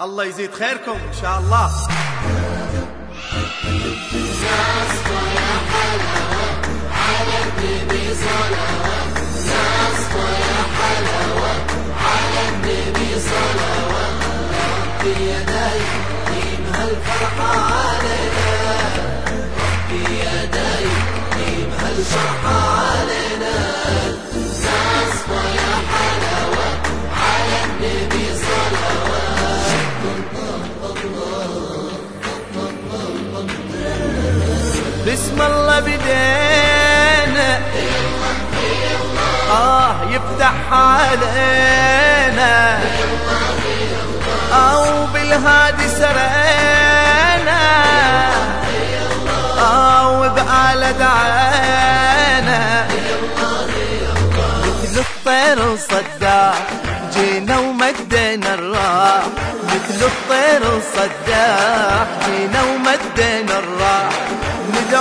الله يزيد خيركم إن شاء الله. على النبي صلوات يا حلاوة على بسم الله بدينا. آه يفتح علينا. أو بالهادي سرينا. أو بآلة دعينا. مثل الطير صداع جينا ومدينا الراح. مثل الطير صداع جينا ومدينا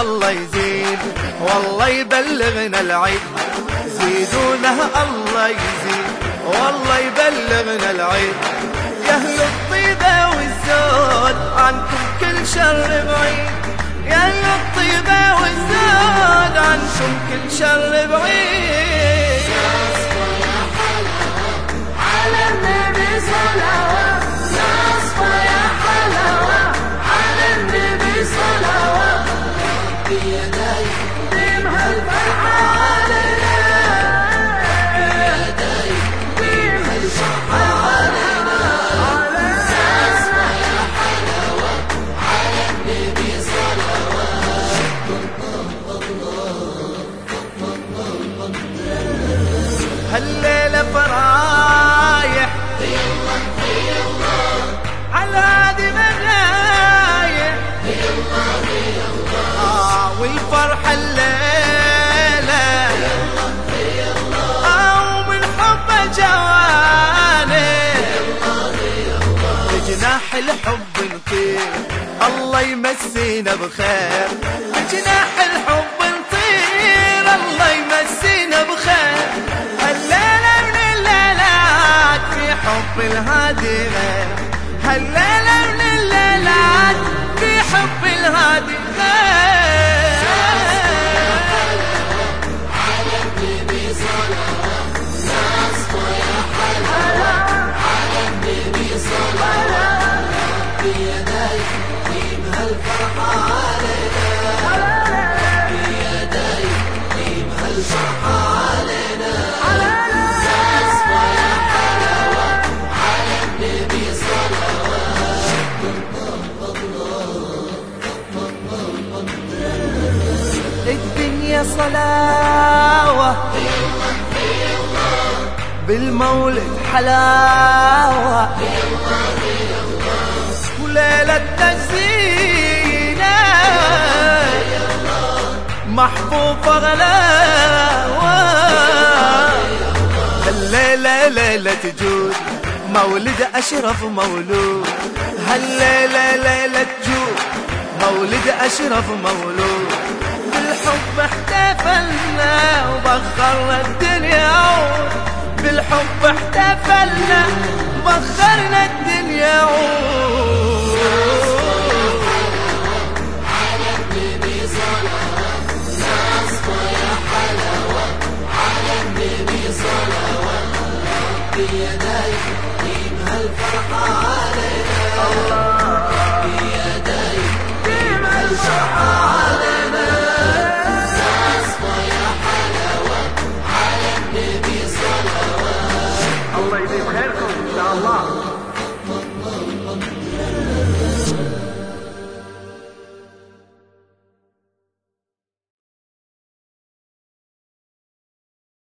الله يزيد والله يبلغنا العيد. زيدونها الله يزيد والله يبلغنا العيد. يا أهل الطيبة والزود عنكم كل شر بعيد. هالليلة فرايح. على هادي مرايح آه والفرحة الليلة. آه ومن حب جواني. بجناح الحب نطير الله يمسينا بخير. بجناح الحب بيدي الفرحة علينا بيدي الفرحة الدنيا صلاوة. بالمولد حلاوة. وليلة تزينة محبوبة غلاوة الليلة ليلة جود مولد أشرف مولود. هالليلة ليلة جود مولد أشرف مولود. بالحب احتفلنا وبخرنا الدنيا. بالحب احتفلنا